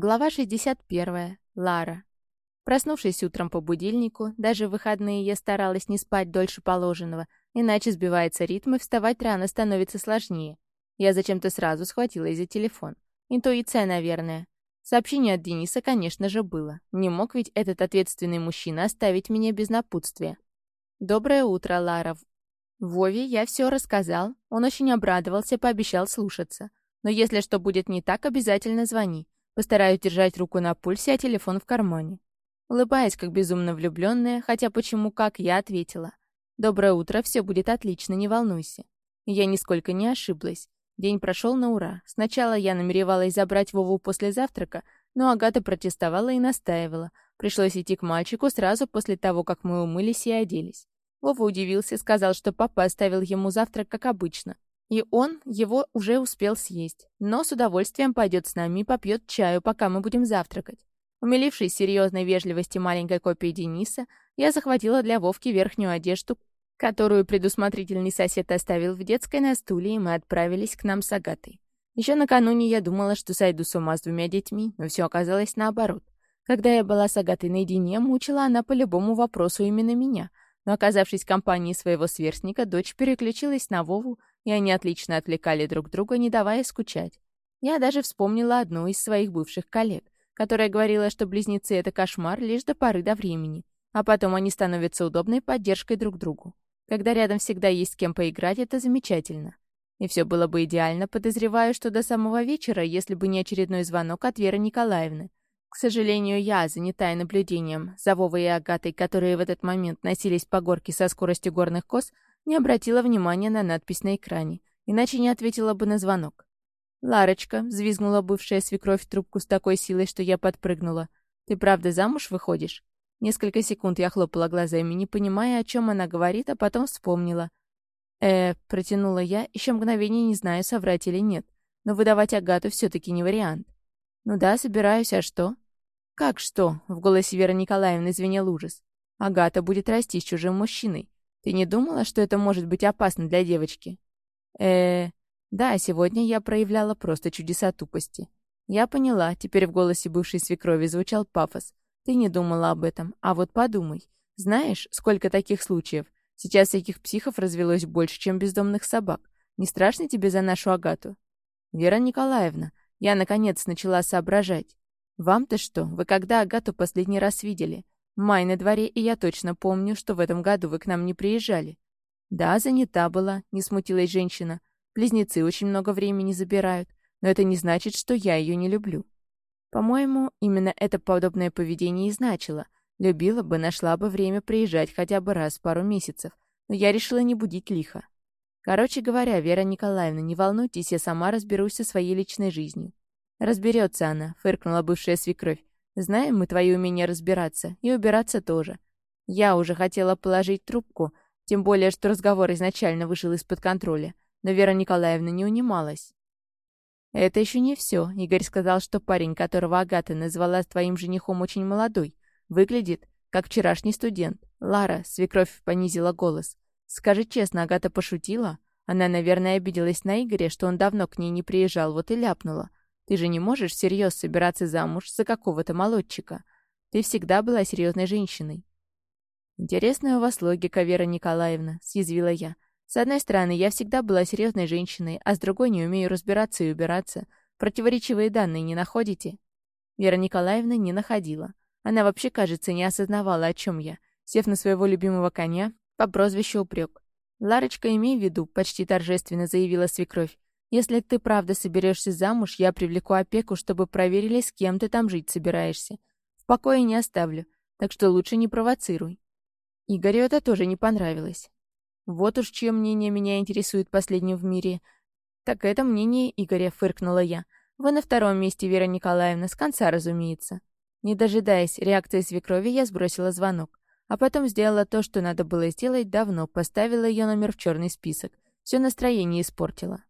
Глава 61. Лара. Проснувшись утром по будильнику, даже в выходные я старалась не спать дольше положенного, иначе сбивается ритм и вставать рано становится сложнее. Я зачем-то сразу схватилась за телефон. Интуиция, наверное. Сообщение от Дениса, конечно же, было. Не мог ведь этот ответственный мужчина оставить меня без напутствия. «Доброе утро, Лара». Вове я все рассказал. Он очень обрадовался, пообещал слушаться. Но если что будет не так, обязательно звони. Постараюсь держать руку на пульсе, а телефон в кармане. Улыбаясь, как безумно влюбленная, хотя почему как, я ответила. «Доброе утро, все будет отлично, не волнуйся». я нисколько не ошиблась. День прошел на ура. Сначала я намеревалась забрать Вову после завтрака, но Агата протестовала и настаивала. Пришлось идти к мальчику сразу после того, как мы умылись и оделись. Вова удивился, сказал, что папа оставил ему завтрак, как обычно. И он его уже успел съесть, но с удовольствием пойдет с нами и попьет чаю, пока мы будем завтракать. Умилившись серьезной вежливости маленькой копии Дениса, я захватила для Вовки верхнюю одежду, которую предусмотрительный сосед оставил в детской на стуле, и мы отправились к нам с Агатой. Еще накануне я думала, что сойду с ума с двумя детьми, но все оказалось наоборот. Когда я была с Агатой наедине, мучила она по любому вопросу именно меня, но, оказавшись в компании своего сверстника, дочь переключилась на Вову и они отлично отвлекали друг друга, не давая скучать. Я даже вспомнила одну из своих бывших коллег, которая говорила, что близнецы — это кошмар лишь до поры до времени, а потом они становятся удобной поддержкой друг другу. Когда рядом всегда есть с кем поиграть, это замечательно. И все было бы идеально, подозреваю, что до самого вечера, если бы не очередной звонок от Веры Николаевны. К сожалению, я, занятая наблюдением за Вовой и Агатой, которые в этот момент носились по горке со скоростью горных коз, не обратила внимания на надпись на экране, иначе не ответила бы на звонок. «Ларочка», — взвизгнула бывшая свекровь трубку с такой силой, что я подпрыгнула. «Ты правда замуж выходишь?» Несколько секунд я хлопала глазами, не понимая, о чем она говорит, а потом вспомнила. «Э, — протянула я, еще мгновение не знаю, соврать или нет. Но выдавать Агату все-таки не вариант. «Ну да, собираюсь, а что?» «Как что?» — в голосе Веры Николаевны звенел ужас. «Агата будет расти с чужим мужчиной. Ты не думала, что это может быть опасно для девочки? э Да, сегодня я проявляла просто чудеса тупости. Я поняла, теперь в голосе бывшей свекрови звучал пафос. Ты не думала об этом, а вот подумай. Знаешь, сколько таких случаев? Сейчас таких психов развелось больше, чем бездомных собак. Не страшно тебе за нашу Агату? Вера Николаевна, я наконец начала соображать. Вам-то что? Вы когда Агату последний раз видели? Май на дворе, и я точно помню, что в этом году вы к нам не приезжали. Да, занята была, не смутилась женщина. Близнецы очень много времени забирают, но это не значит, что я ее не люблю. По-моему, именно это подобное поведение и значило. Любила бы, нашла бы время приезжать хотя бы раз в пару месяцев, но я решила не будить лихо. Короче говоря, Вера Николаевна, не волнуйтесь, я сама разберусь со своей личной жизнью. Разберется она, фыркнула бывшая свекровь. Знаем мы твои умения разбираться, и убираться тоже. Я уже хотела положить трубку, тем более, что разговор изначально вышел из-под контроля, но Вера Николаевна не унималась. «Это еще не все. Игорь сказал, что парень, которого Агата назвала твоим женихом, очень молодой. Выглядит, как вчерашний студент. Лара, свекровь понизила голос. Скажи честно, Агата пошутила? Она, наверное, обиделась на Игоря, что он давно к ней не приезжал, вот и ляпнула. Ты же не можешь всерьез собираться замуж за какого-то молодчика. Ты всегда была серьезной женщиной. Интересная у вас логика, Вера Николаевна, съязвила я. С одной стороны, я всегда была серьезной женщиной, а с другой не умею разбираться и убираться. Противоречивые данные не находите? Вера Николаевна не находила. Она вообще, кажется, не осознавала, о чем я, сев на своего любимого коня по прозвищу Упрек. «Ларочка, имей в виду», — почти торжественно заявила свекровь, если ты правда соберешься замуж, я привлеку опеку, чтобы проверили, с кем ты там жить собираешься. В покое не оставлю, так что лучше не провоцируй». Игорю это тоже не понравилось. Вот уж чье мнение меня интересует последним в мире. Так это мнение Игоря, фыркнула я. Вы на втором месте, Вера Николаевна, с конца, разумеется. Не дожидаясь реакции свекрови, я сбросила звонок. А потом сделала то, что надо было сделать давно, поставила ее номер в черный список. Все настроение испортила.